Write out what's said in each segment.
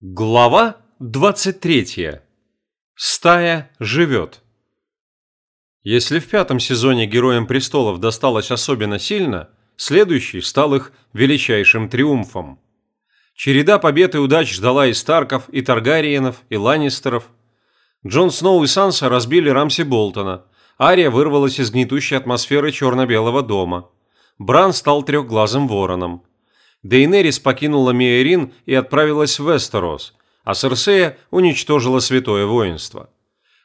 Глава 23. Стая живет. Если в пятом сезоне Героям Престолов досталось особенно сильно, следующий стал их величайшим триумфом. Череда побед и удач ждала и Старков, и Таргариенов, и Ланнистеров. Джон Сноу и Санса разбили Рамси Болтона. Ария вырвалась из гнетущей атмосферы черно-белого дома. Бран стал трехглазым вороном. Дейнерис покинула Миэрин и отправилась в Вестерос, а Серсея уничтожила Святое Воинство.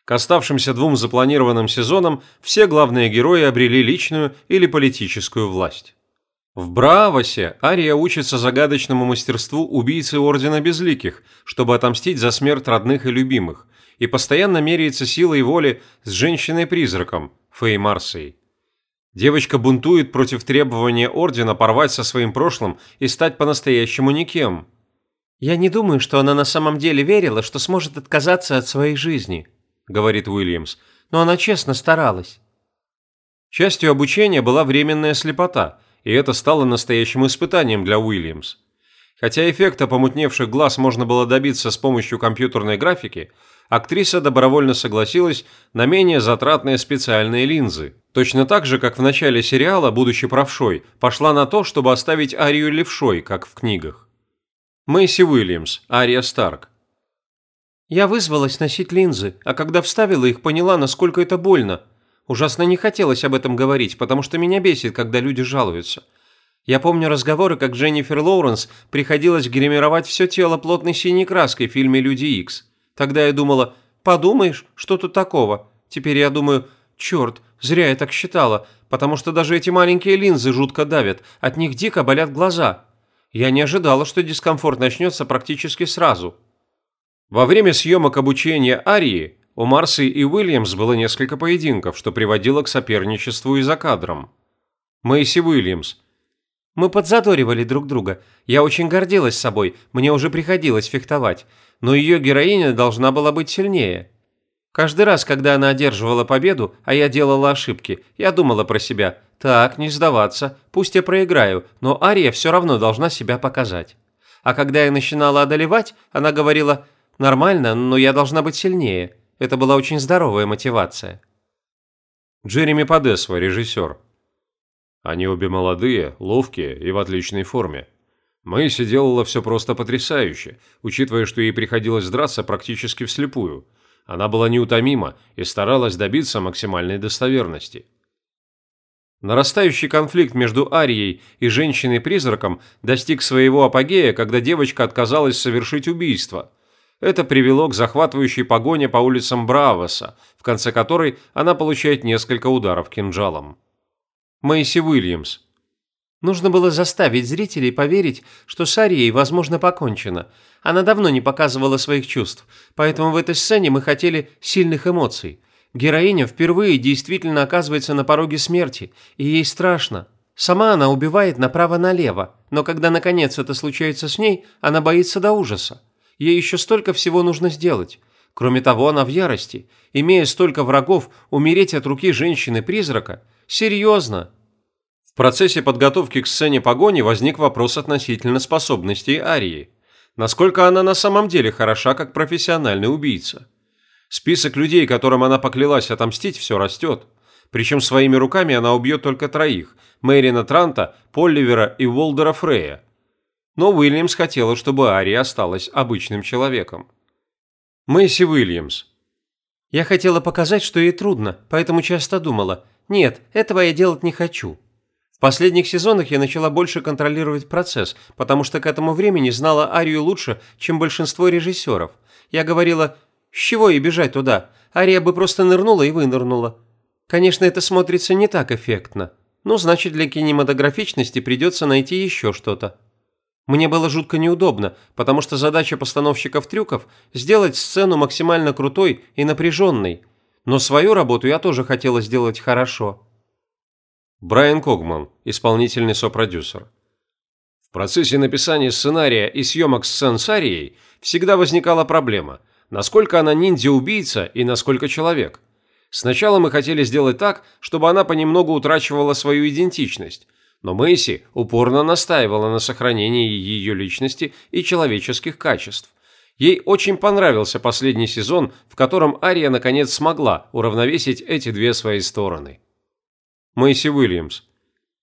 К оставшимся двум запланированным сезонам все главные герои обрели личную или политическую власть. В Браавосе Ария учится загадочному мастерству убийцы Ордена Безликих, чтобы отомстить за смерть родных и любимых, и постоянно меряется силой воли с женщиной-призраком, Фей Марсией. Девочка бунтует против требования Ордена порвать со своим прошлым и стать по-настоящему никем. «Я не думаю, что она на самом деле верила, что сможет отказаться от своей жизни», – говорит Уильямс, – «но она честно старалась». Частью обучения была временная слепота, и это стало настоящим испытанием для Уильямс. Хотя эффекта помутневших глаз можно было добиться с помощью компьютерной графики, актриса добровольно согласилась на менее затратные специальные линзы. Точно так же, как в начале сериала, будучи правшой, пошла на то, чтобы оставить Арию левшой, как в книгах. Мэйси Уильямс, Ария Старк. Я вызвалась носить линзы, а когда вставила их, поняла, насколько это больно. Ужасно не хотелось об этом говорить, потому что меня бесит, когда люди жалуются. Я помню разговоры, как Дженнифер Лоуренс приходилось гримировать все тело плотной синей краской в фильме «Люди Икс». Тогда я думала, подумаешь, что тут такого? Теперь я думаю, черт, зря я так считала, потому что даже эти маленькие линзы жутко давят, от них дико болят глаза. Я не ожидала, что дискомфорт начнется практически сразу. Во время съемок обучения Арии у Марси и Уильямс было несколько поединков, что приводило к соперничеству и за кадром. Мэйси Уильямс. Мы подзадоривали друг друга. Я очень гордилась собой, мне уже приходилось фехтовать но ее героиня должна была быть сильнее. Каждый раз, когда она одерживала победу, а я делала ошибки, я думала про себя «Так, не сдаваться, пусть я проиграю, но Ария все равно должна себя показать». А когда я начинала одолевать, она говорила «Нормально, но я должна быть сильнее». Это была очень здоровая мотивация. Джереми Подесва, режиссер. Они обе молодые, ловкие и в отличной форме. Мэйси делала все просто потрясающе, учитывая, что ей приходилось драться практически вслепую. Она была неутомима и старалась добиться максимальной достоверности. Нарастающий конфликт между Арией и женщиной-призраком достиг своего апогея, когда девочка отказалась совершить убийство. Это привело к захватывающей погоне по улицам Бравоса, в конце которой она получает несколько ударов кинжалом. Мэйси Уильямс, Нужно было заставить зрителей поверить, что с Арией, возможно, покончено. Она давно не показывала своих чувств, поэтому в этой сцене мы хотели сильных эмоций. Героиня впервые действительно оказывается на пороге смерти, и ей страшно. Сама она убивает направо-налево, но когда наконец это случается с ней, она боится до ужаса. Ей еще столько всего нужно сделать. Кроме того, она в ярости. Имея столько врагов, умереть от руки женщины-призрака? Серьезно? В процессе подготовки к сцене погони возник вопрос относительно способностей Арии. Насколько она на самом деле хороша как профессиональный убийца? Список людей, которым она поклялась отомстить, все растет. Причем своими руками она убьет только троих – Мэрина Транта, Полливера и Уолдера Фрея. Но Уильямс хотела, чтобы Ария осталась обычным человеком. Мэйси Уильямс. Я хотела показать, что ей трудно, поэтому часто думала, нет, этого я делать не хочу последних сезонах я начала больше контролировать процесс, потому что к этому времени знала Арию лучше, чем большинство режиссеров. Я говорила, с чего ей бежать туда? Ария бы просто нырнула и вынырнула. Конечно, это смотрится не так эффектно. Ну, значит, для кинематографичности придется найти еще что-то. Мне было жутко неудобно, потому что задача постановщиков трюков – сделать сцену максимально крутой и напряженной. Но свою работу я тоже хотела сделать хорошо. Брайан Когман, исполнительный сопродюсер. В процессе написания сценария и съемок сцен с Арией всегда возникала проблема, насколько она ниндзя-убийца и насколько человек. Сначала мы хотели сделать так, чтобы она понемногу утрачивала свою идентичность, но Мэйси упорно настаивала на сохранении ее личности и человеческих качеств. Ей очень понравился последний сезон, в котором Ария наконец смогла уравновесить эти две свои стороны. Мэйси Уильямс.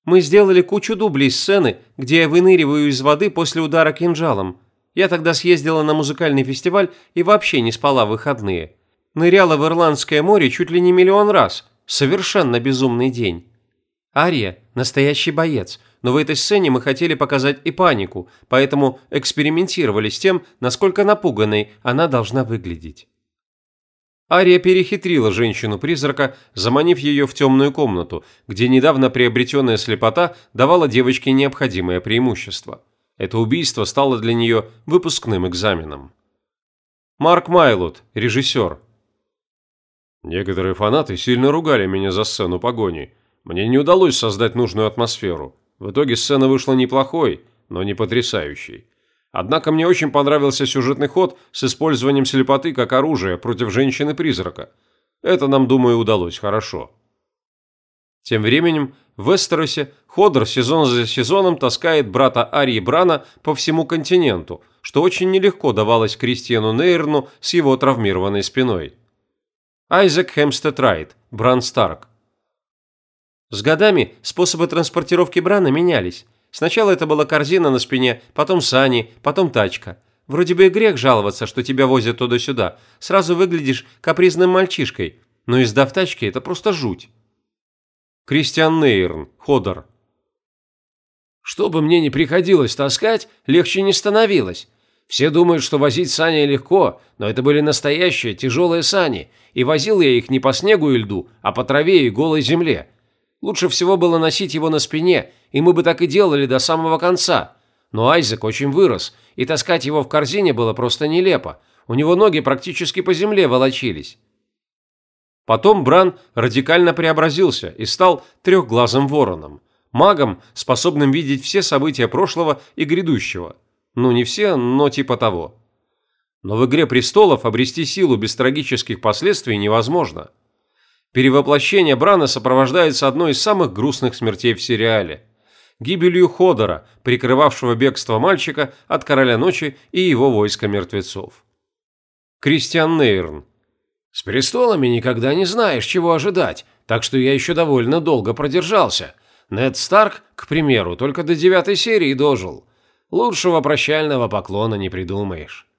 Мы сделали кучу дублей сцены, где я выныриваю из воды после удара кинжалом. Я тогда съездила на музыкальный фестиваль и вообще не спала в выходные. Ныряла в Ирландское море чуть ли не миллион раз. Совершенно безумный день. Ария – настоящий боец, но в этой сцене мы хотели показать и панику, поэтому экспериментировали с тем, насколько напуганной она должна выглядеть. Ария перехитрила женщину-призрака, заманив ее в темную комнату, где недавно приобретенная слепота давала девочке необходимое преимущество. Это убийство стало для нее выпускным экзаменом. Марк Майлот, режиссер. Некоторые фанаты сильно ругали меня за сцену погони. Мне не удалось создать нужную атмосферу. В итоге сцена вышла неплохой, но не потрясающей. Однако мне очень понравился сюжетный ход с использованием слепоты как оружия против женщины-призрака. Это нам, думаю, удалось хорошо. Тем временем в Эстеросе Ходор сезон за сезоном таскает брата Арии Брана по всему континенту, что очень нелегко давалось Кристиану Нейрну с его травмированной спиной. Айзек Хемстед Райт, Бран Старк. С годами способы транспортировки Брана менялись. Сначала это была корзина на спине, потом сани, потом тачка. Вроде бы и грех жаловаться, что тебя возят туда-сюда. Сразу выглядишь капризным мальчишкой. Но езда в тачке – это просто жуть. Кристиан Нейрн, Ходор. Что бы мне ни приходилось таскать, легче не становилось. Все думают, что возить сани легко, но это были настоящие тяжелые сани, и возил я их не по снегу и льду, а по траве и голой земле. Лучше всего было носить его на спине, и мы бы так и делали до самого конца. Но Айзек очень вырос, и таскать его в корзине было просто нелепо. У него ноги практически по земле волочились. Потом Бран радикально преобразился и стал трехглазым вороном. Магом, способным видеть все события прошлого и грядущего. Ну, не все, но типа того. Но в «Игре престолов» обрести силу без трагических последствий невозможно. Перевоплощение Брана сопровождается одной из самых грустных смертей в сериале – гибелью Ходора, прикрывавшего бегство мальчика от Короля Ночи и его войска мертвецов. Кристиан Нейрн. «С престолами никогда не знаешь, чего ожидать, так что я еще довольно долго продержался. Нед Старк, к примеру, только до девятой серии дожил. Лучшего прощального поклона не придумаешь».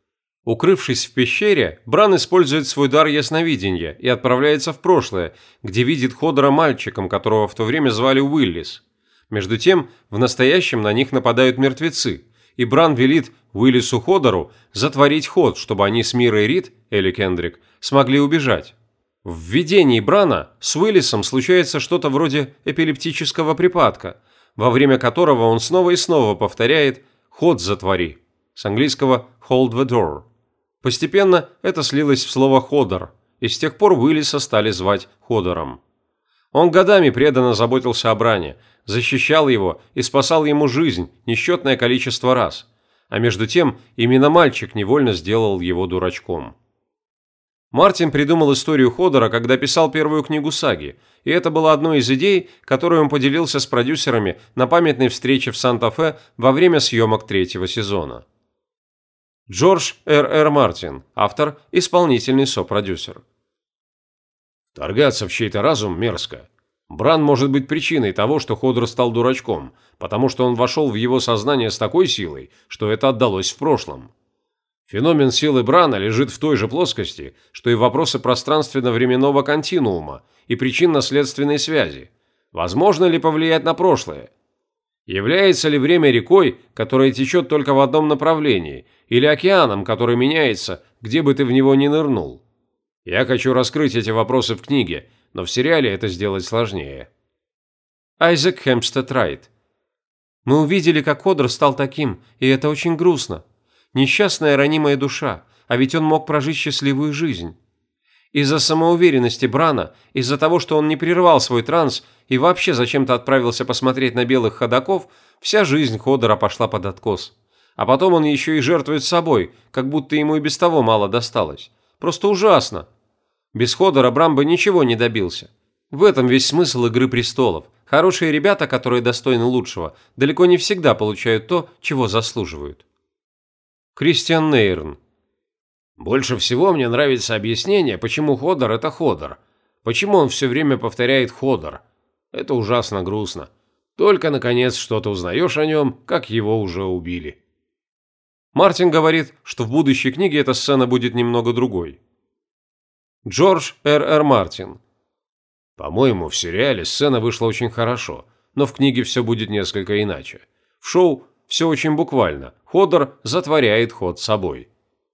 Укрывшись в пещере, Бран использует свой дар ясновидения и отправляется в прошлое, где видит Ходора мальчиком, которого в то время звали Уиллис. Между тем, в настоящем на них нападают мертвецы, и Бран велит Уиллису Ходору затворить ход, чтобы они с Мирой Рид, Элли Кендрик, смогли убежать. В видении Брана с Уиллисом случается что-то вроде эпилептического припадка, во время которого он снова и снова повторяет «ход затвори» с английского «hold the door». Постепенно это слилось в слово «ходор», и с тех пор Уиллиса стали звать Ходором. Он годами преданно заботился о Бране, защищал его и спасал ему жизнь несчетное количество раз. А между тем именно мальчик невольно сделал его дурачком. Мартин придумал историю Ходора, когда писал первую книгу саги, и это была одной из идей, которую он поделился с продюсерами на памятной встрече в Санта-Фе во время съемок третьего сезона. Джордж Р. Р. Мартин, автор, исполнительный сопродюсер. Торгаться в чей-то разум мерзко. Бран может быть причиной того, что Ходор стал дурачком, потому что он вошел в его сознание с такой силой, что это отдалось в прошлом. Феномен силы Брана лежит в той же плоскости, что и вопросы пространственно-временного континуума и причинно-следственной связи. Возможно ли повлиять на прошлое? Является ли время рекой, которая течет только в одном направлении, или океаном, который меняется, где бы ты в него ни нырнул? Я хочу раскрыть эти вопросы в книге, но в сериале это сделать сложнее. Айзек Хемстед Райт. Мы увидели, как Кодр стал таким, и это очень грустно. Несчастная ранимая душа, а ведь он мог прожить счастливую жизнь. Из-за самоуверенности Брана, из-за того, что он не прервал свой транс и вообще зачем-то отправился посмотреть на белых ходаков, вся жизнь Ходора пошла под откос. А потом он еще и жертвует собой, как будто ему и без того мало досталось. Просто ужасно. Без Ходора Брам бы ничего не добился. В этом весь смысл «Игры престолов». Хорошие ребята, которые достойны лучшего, далеко не всегда получают то, чего заслуживают. Кристиан Нейрн. Больше всего мне нравится объяснение, почему Ходор – это Ходор. Почему он все время повторяет Ходор. Это ужасно грустно. Только, наконец, что-то узнаешь о нем, как его уже убили. Мартин говорит, что в будущей книге эта сцена будет немного другой. Джордж Р. Р. Мартин. По-моему, в сериале сцена вышла очень хорошо, но в книге все будет несколько иначе. В шоу все очень буквально. Ходор затворяет ход собой.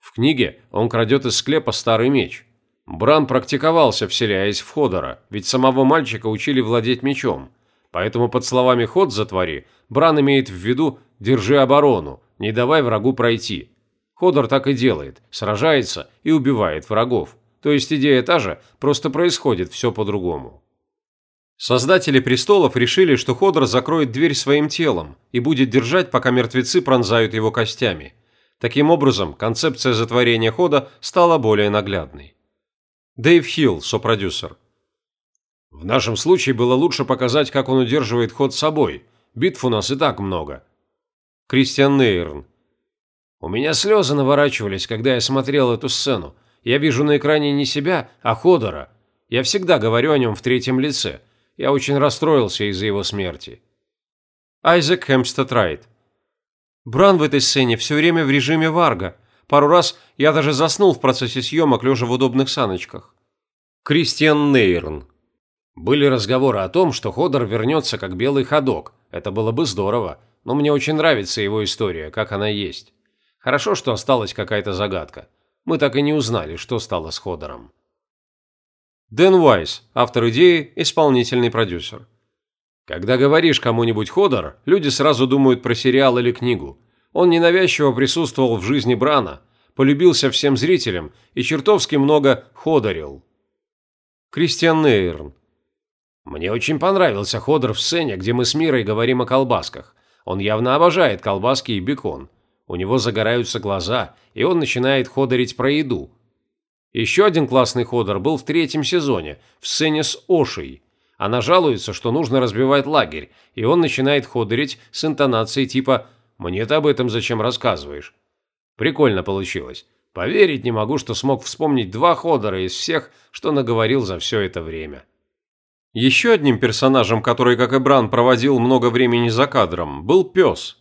В книге он крадет из склепа старый меч. Бран практиковался, вселяясь в Ходора, ведь самого мальчика учили владеть мечом. Поэтому под словами «ход затвори» Бран имеет в виду «держи оборону», «не давай врагу пройти». Ходор так и делает, сражается и убивает врагов. То есть идея та же, просто происходит все по-другому. Создатели престолов решили, что Ходор закроет дверь своим телом и будет держать, пока мертвецы пронзают его костями. Таким образом, концепция затворения хода стала более наглядной. Дэйв Хилл, сопродюсер. В нашем случае было лучше показать, как он удерживает ход собой. Битв у нас и так много. Кристиан Нейрн. У меня слезы наворачивались, когда я смотрел эту сцену. Я вижу на экране не себя, а Ходора. Я всегда говорю о нем в третьем лице. Я очень расстроился из-за его смерти. Айзек Хемстед Райт. Бран в этой сцене все время в режиме варга. Пару раз я даже заснул в процессе съемок, лежа в удобных саночках. Кристиан Нейрн. Были разговоры о том, что Ходор вернется как белый ходок. Это было бы здорово, но мне очень нравится его история, как она есть. Хорошо, что осталась какая-то загадка. Мы так и не узнали, что стало с Ходором. Дэн Уайс, автор идеи, исполнительный продюсер. Когда говоришь кому-нибудь Ходор, люди сразу думают про сериал или книгу. Он ненавязчиво присутствовал в жизни Брана, полюбился всем зрителям и чертовски много ходорил. Кристиан Нейрн. Мне очень понравился Ходор в сцене, где мы с Мирой говорим о колбасках. Он явно обожает колбаски и бекон. У него загораются глаза, и он начинает ходорить про еду. Еще один классный ходор был в третьем сезоне, в сцене с Ошей. Она жалуется, что нужно разбивать лагерь, и он начинает ходорить с интонацией типа «Мне ты об этом зачем рассказываешь?». Прикольно получилось. Поверить не могу, что смог вспомнить два ходора из всех, что наговорил за все это время. Еще одним персонажем, который, как и Бран, проводил много времени за кадром, был пес.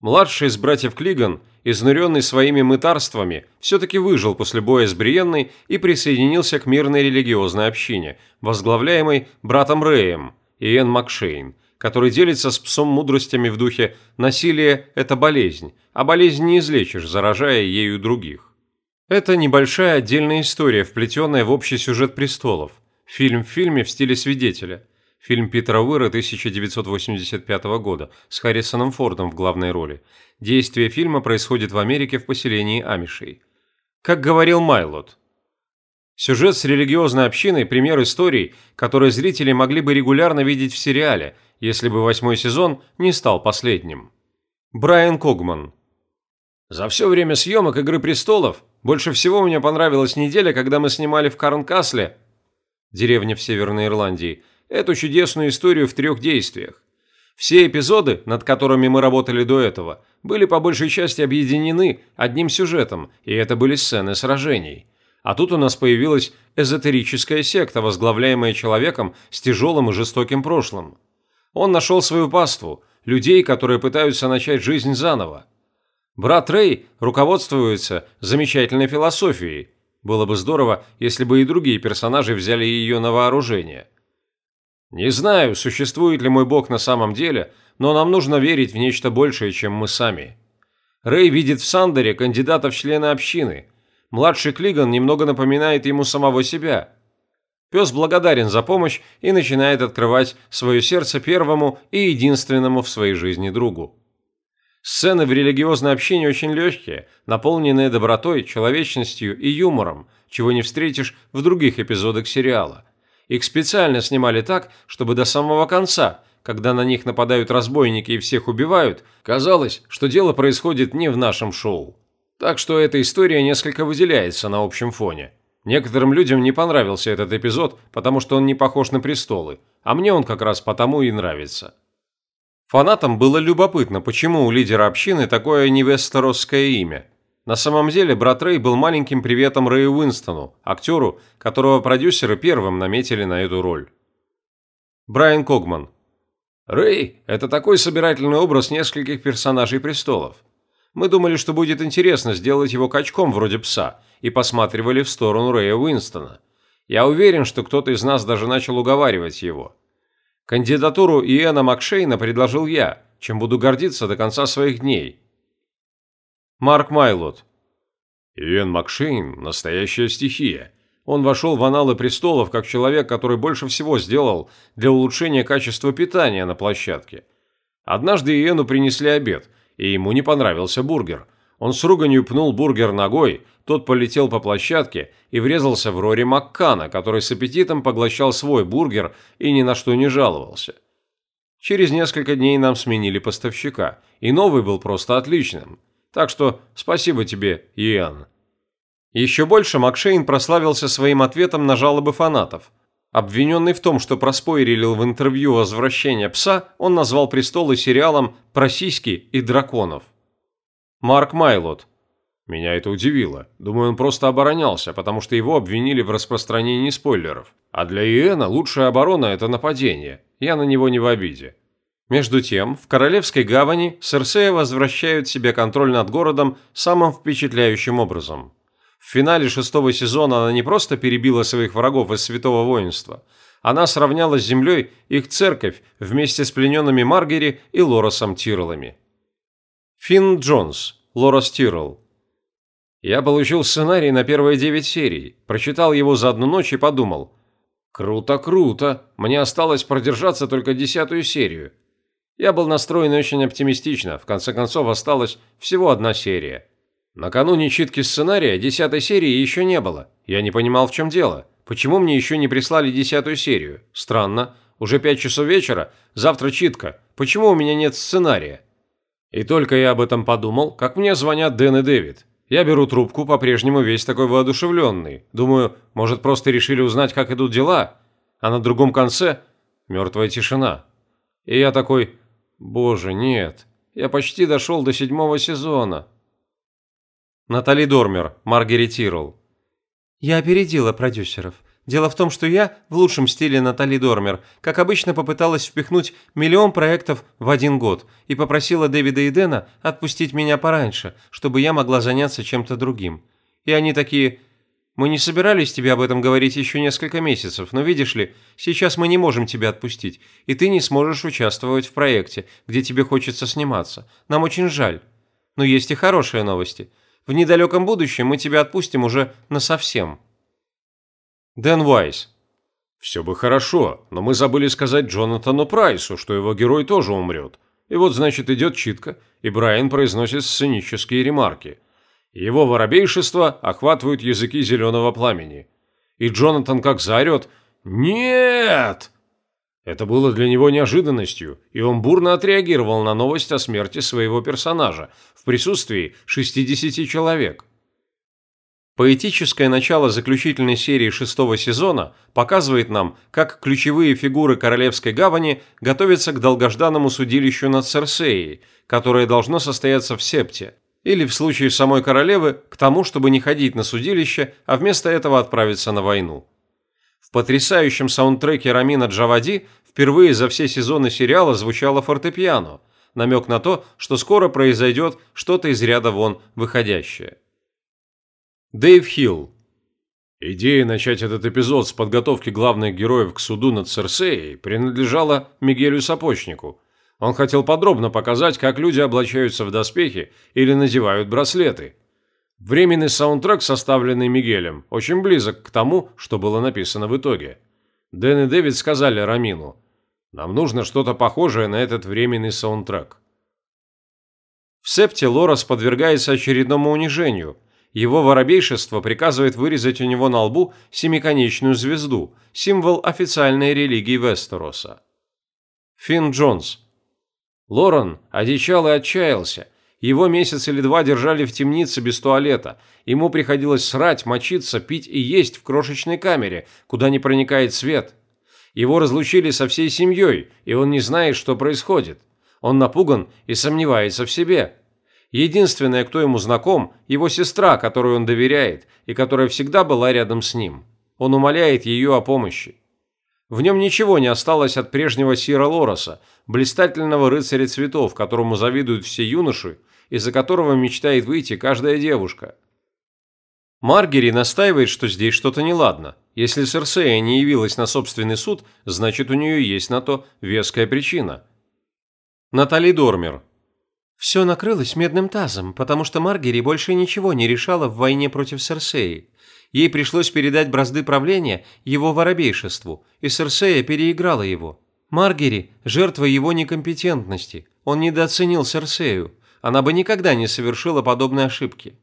Младший из братьев Клиган, изнуренный своими мытарствами, все-таки выжил после боя с Бриенной и присоединился к мирной религиозной общине, возглавляемой братом Рэем, Иэн Макшейн, который делится с псом мудростями в духе «насилие – это болезнь, а болезнь не излечишь, заражая ею других». Это небольшая отдельная история, вплетенная в общий сюжет «Престолов». Фильм в фильме в стиле свидетеля. Фильм Питера Уэра 1985 года с Харрисоном Фордом в главной роли. Действие фильма происходит в Америке в поселении Амишей. Как говорил Майлот, Сюжет с религиозной общиной – пример историй, которые зрители могли бы регулярно видеть в сериале, если бы восьмой сезон не стал последним. Брайан Когман За все время съемок «Игры престолов» больше всего мне понравилась неделя, когда мы снимали в Карнкасле, деревне в Северной Ирландии, эту чудесную историю в трех действиях. Все эпизоды, над которыми мы работали до этого, были по большей части объединены одним сюжетом, и это были сцены сражений. А тут у нас появилась эзотерическая секта, возглавляемая человеком с тяжелым и жестоким прошлым. Он нашел свою паству, людей, которые пытаются начать жизнь заново. Брат Рэй руководствуется замечательной философией. Было бы здорово, если бы и другие персонажи взяли ее на вооружение – не знаю, существует ли мой бог на самом деле, но нам нужно верить в нечто большее, чем мы сами. Рэй видит в Сандере кандидата в члены общины. Младший Клиган немного напоминает ему самого себя. Пес благодарен за помощь и начинает открывать свое сердце первому и единственному в своей жизни другу. Сцены в религиозной общине очень легкие, наполненные добротой, человечностью и юмором, чего не встретишь в других эпизодах сериала. Их специально снимали так, чтобы до самого конца, когда на них нападают разбойники и всех убивают, казалось, что дело происходит не в нашем шоу. Так что эта история несколько выделяется на общем фоне. Некоторым людям не понравился этот эпизод, потому что он не похож на престолы, а мне он как раз потому и нравится. Фанатам было любопытно, почему у лидера общины такое невестеросское имя. На самом деле, брат Рэй был маленьким приветом Рэю Уинстону, актеру, которого продюсеры первым наметили на эту роль. Брайан Когман. Рэй – это такой собирательный образ нескольких персонажей престолов. Мы думали, что будет интересно сделать его качком вроде пса, и посматривали в сторону Рэя Уинстона. Я уверен, что кто-то из нас даже начал уговаривать его. Кандидатуру Иэна Макшейна предложил я, чем буду гордиться до конца своих дней. Марк Майлот. Иэн Макшейн – настоящая стихия. Он вошел в аналы престолов как человек, который больше всего сделал для улучшения качества питания на площадке. Однажды Иэну принесли обед, и ему не понравился бургер. Он с руганью пнул бургер ногой, тот полетел по площадке и врезался в Рори Маккана, который с аппетитом поглощал свой бургер и ни на что не жаловался. Через несколько дней нам сменили поставщика, и новый был просто отличным. Так что спасибо тебе, Иоанн. Еще больше Макшейн прославился своим ответом на жалобы фанатов. Обвиненный в том, что проспойлерил в интервью «Возвращение пса», он назвал престолы сериалом про сиськи и драконов. Марк Майлот, меня это удивило. Думаю, он просто оборонялся, потому что его обвинили в распространении спойлеров. А для Иэна лучшая оборона – это нападение. Я на него не в обиде. Между тем, в Королевской гавани Серсея возвращают себе контроль над городом самым впечатляющим образом. В финале шестого сезона она не просто перебила своих врагов из Святого Воинства, она сравняла с землей их церковь вместе с плененными Маргери и Лоросом Тирреллами. Финн Джонс, Лорос Тиррелл, я получил сценарий на первые девять серий, прочитал его за одну ночь и подумал. Круто, круто, мне осталось продержаться только десятую серию. Я был настроен очень оптимистично, в конце концов осталась всего одна серия. Накануне читки сценария десятой серии еще не было. Я не понимал, в чем дело. Почему мне еще не прислали десятую серию? Странно. Уже пять часов вечера, завтра читка. Почему у меня нет сценария? И только я об этом подумал, как мне звонят Дэн и Дэвид. Я беру трубку, по-прежнему весь такой воодушевленный. Думаю, может, просто решили узнать, как идут дела. А на другом конце мертвая тишина. И я такой, боже, нет, я почти дошел до седьмого сезона. Натали Дормер, Маргарет Тирл. Я опередила продюсеров. Дело в том, что я, в лучшем стиле Натали Дормер, как обычно попыталась впихнуть миллион проектов в один год и попросила Дэвида и Дэна отпустить меня пораньше, чтобы я могла заняться чем-то другим. И они такие... Мы не собирались тебе об этом говорить еще несколько месяцев, но видишь ли, сейчас мы не можем тебя отпустить, и ты не сможешь участвовать в проекте, где тебе хочется сниматься. Нам очень жаль. Но есть и хорошие новости. В недалеком будущем мы тебя отпустим уже насовсем. Дэн Уайс. Все бы хорошо, но мы забыли сказать Джонатану Прайсу, что его герой тоже умрет. И вот, значит, идет читка, и Брайан произносит сценические ремарки. Его воробейшество охватывают языки зеленого пламени. И Джонатан как заорет «Нет!». Это было для него неожиданностью, и он бурно отреагировал на новость о смерти своего персонажа в присутствии 60 человек. Поэтическое начало заключительной серии шестого сезона показывает нам, как ключевые фигуры Королевской гавани готовятся к долгожданному судилищу над Серсеей, которое должно состояться в Септе, или в случае самой королевы к тому, чтобы не ходить на судилище, а вместо этого отправиться на войну. В потрясающем саундтреке Рамина Джавади впервые за все сезоны сериала звучало фортепиано, намек на то, что скоро произойдет что-то из ряда вон выходящее. Дэйв Хилл. Идея начать этот эпизод с подготовки главных героев к суду над Церсеей принадлежала Мигелю Сапочнику. Он хотел подробно показать, как люди облачаются в доспехи или надевают браслеты. Временный саундтрек, составленный Мигелем, очень близок к тому, что было написано в итоге. Дэн и Дэвид сказали Рамину, «Нам нужно что-то похожее на этот временный саундтрек». В септе Лорас подвергается очередному унижению – его воробейшество приказывает вырезать у него на лбу семиконечную звезду, символ официальной религии Вестероса. Финн Джонс. Лорен одичал и отчаялся. Его месяц или два держали в темнице без туалета. Ему приходилось срать, мочиться, пить и есть в крошечной камере, куда не проникает свет. Его разлучили со всей семьей, и он не знает, что происходит. Он напуган и сомневается в себе. Единственная, кто ему знаком, его сестра, которой он доверяет и которая всегда была рядом с ним. Он умоляет ее о помощи. В нем ничего не осталось от прежнего Сира Лороса, блистательного рыцаря цветов, которому завидуют все юноши, и за которого мечтает выйти каждая девушка. Маргери настаивает, что здесь что-то неладно. Если Серсея не явилась на собственный суд, значит у нее есть на то веская причина. Натали Дормер. Все накрылось медным тазом, потому что Маргери больше ничего не решала в войне против Серсеи. Ей пришлось передать бразды правления его воробейшеству, и Серсея переиграла его. Маргери – жертва его некомпетентности. Он недооценил Серсею. Она бы никогда не совершила подобной ошибки.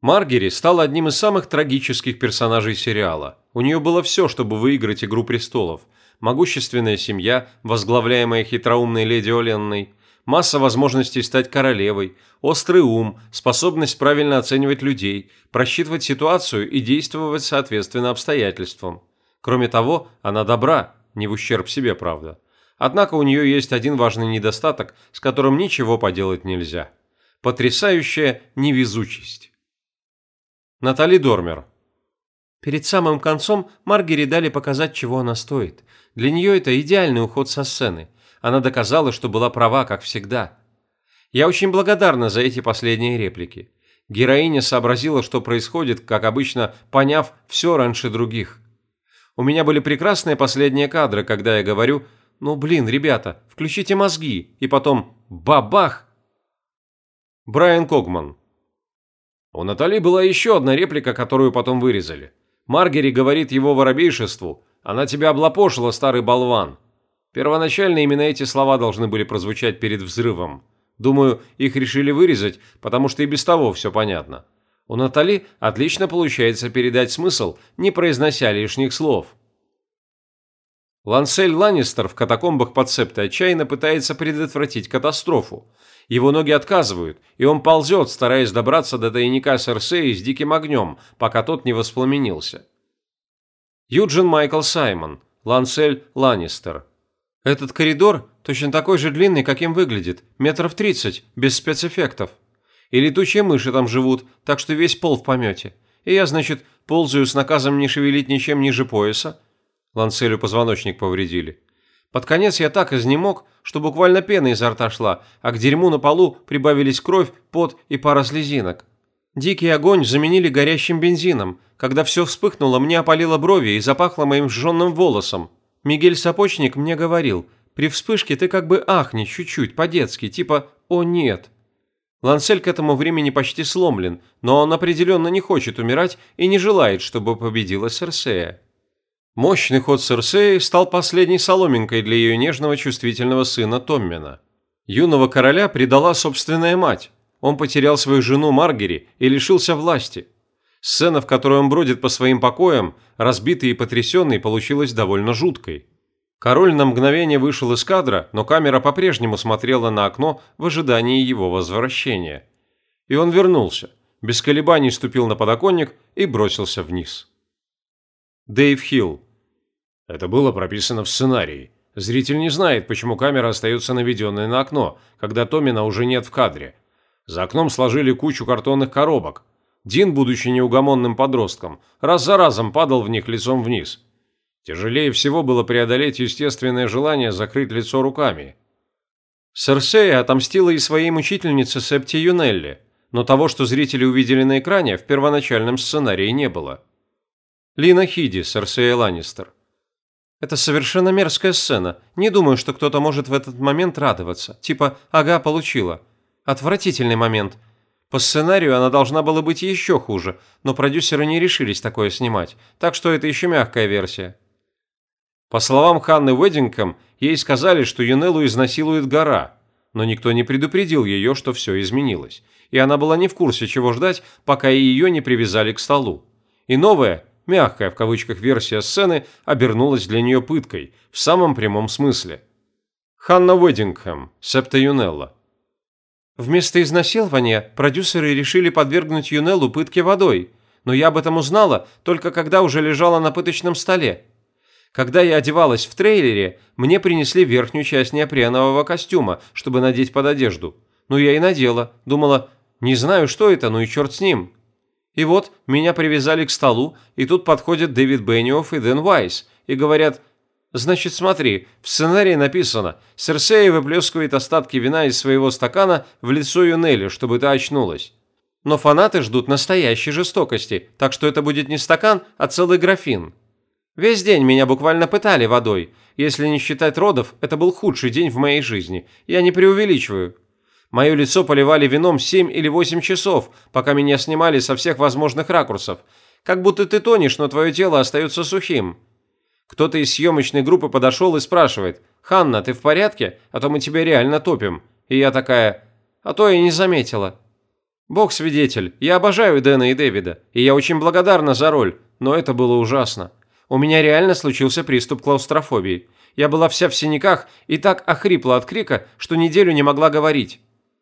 Маргери стала одним из самых трагических персонажей сериала. У нее было все, чтобы выиграть «Игру престолов». Могущественная семья, возглавляемая хитроумной леди Оленной, масса возможностей стать королевой, острый ум, способность правильно оценивать людей, просчитывать ситуацию и действовать соответственно обстоятельствам. Кроме того, она добра, не в ущерб себе, правда. Однако у нее есть один важный недостаток, с которым ничего поделать нельзя. Потрясающая невезучесть. Натали Дормер. Перед самым концом Маргери дали показать, чего она стоит. Для нее это идеальный уход со сцены. Она доказала, что была права, как всегда. Я очень благодарна за эти последние реплики. Героиня сообразила, что происходит, как обычно, поняв все раньше других. У меня были прекрасные последние кадры, когда я говорю «Ну блин, ребята, включите мозги», и потом «Бабах!» Брайан Когман. У Натали была еще одна реплика, которую потом вырезали. Маргери говорит его воробейшеству «Она тебя облапошила, старый болван». Первоначально именно эти слова должны были прозвучать перед взрывом. Думаю, их решили вырезать, потому что и без того все понятно. У Натали отлично получается передать смысл, не произнося лишних слов. Лансель Ланнистер в катакомбах под Септой отчаянно пытается предотвратить катастрофу. Его ноги отказывают, и он ползет, стараясь добраться до тайника Серсеи с диким огнем, пока тот не воспламенился. Юджин Майкл Саймон, Лансель Ланнистер. Этот коридор точно такой же длинный, каким выглядит, метров тридцать, без спецэффектов. И летучие мыши там живут, так что весь пол в помете. И я, значит, ползаю с наказом не шевелить ничем ниже пояса. Ланцелю позвоночник повредили. Под конец я так изнемог, что буквально пена изо рта шла, а к дерьму на полу прибавились кровь, пот и пара слезинок. Дикий огонь заменили горящим бензином. Когда все вспыхнуло, мне опалило брови и запахло моим сжженным волосом. Мигель Сапочник мне говорил, при вспышке ты как бы ахни чуть-чуть, по-детски, типа «О нет». Лансель к этому времени почти сломлен, но он определенно не хочет умирать и не желает, чтобы победила Серсея. Мощный ход Серсеи стал последней соломинкой для ее нежного чувствительного сына Томмина. Юного короля предала собственная мать. Он потерял свою жену Маргери и лишился власти. Сцена, в которой он бродит по своим покоям, разбитый и потрясенный, получилась довольно жуткой. Король на мгновение вышел из кадра, но камера по-прежнему смотрела на окно в ожидании его возвращения. И он вернулся, без колебаний ступил на подоконник и бросился вниз. Дэйв Хилл. Это было прописано в сценарии. Зритель не знает, почему камера остается наведенной на окно, когда Томина уже нет в кадре. За окном сложили кучу картонных коробок. Дин, будучи неугомонным подростком, раз за разом падал в них лицом вниз – Тяжелее всего было преодолеть естественное желание закрыть лицо руками. Серсея отомстила и своей мучительнице Септи Юнелли, но того, что зрители увидели на экране, в первоначальном сценарии не было. Лина Хиди, Серсея Ланнистер. Это совершенно мерзкая сцена. Не думаю, что кто-то может в этот момент радоваться. Типа «ага, получила». Отвратительный момент. По сценарию она должна была быть еще хуже, но продюсеры не решились такое снимать, так что это еще мягкая версия. По словам Ханны Уэддингхэм, ей сказали, что Юнеллу изнасилует гора, но никто не предупредил ее, что все изменилось, и она была не в курсе, чего ждать, пока ее не привязали к столу. И новая, мягкая в кавычках версия сцены обернулась для нее пыткой, в самом прямом смысле. Ханна Уэддингхэм, Септа Юнелла. Вместо изнасилования продюсеры решили подвергнуть Юнеллу пытке водой, но я об этом узнала только когда уже лежала на пыточном столе. Когда я одевалась в трейлере, мне принесли верхнюю часть неопренового костюма, чтобы надеть под одежду. Ну, я и надела. Думала, не знаю, что это, ну и черт с ним. И вот меня привязали к столу, и тут подходят Дэвид Бенниофф и Дэн Вайс и говорят, «Значит, смотри, в сценарии написано, Серсея выплескивает остатки вина из своего стакана в лицо Юнели, чтобы та очнулась. Но фанаты ждут настоящей жестокости, так что это будет не стакан, а целый графин. Весь день меня буквально пытали водой. Если не считать родов, это был худший день в моей жизни. Я не преувеличиваю. Мое лицо поливали вином 7 или 8 часов, пока меня снимали со всех возможных ракурсов. Как будто ты тонешь, но твое тело остается сухим. Кто-то из съемочной группы подошел и спрашивает, «Ханна, ты в порядке? А то мы тебя реально топим». И я такая, «А то я не заметила». Бог свидетель, я обожаю Дэна и Дэвида, и я очень благодарна за роль, но это было ужасно. У меня реально случился приступ клаустрофобии. Я была вся в синяках и так охрипла от крика, что неделю не могла говорить.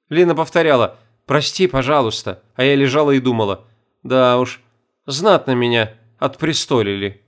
Лина повторяла «Прости, пожалуйста», а я лежала и думала «Да уж, знатно меня отпрестолили».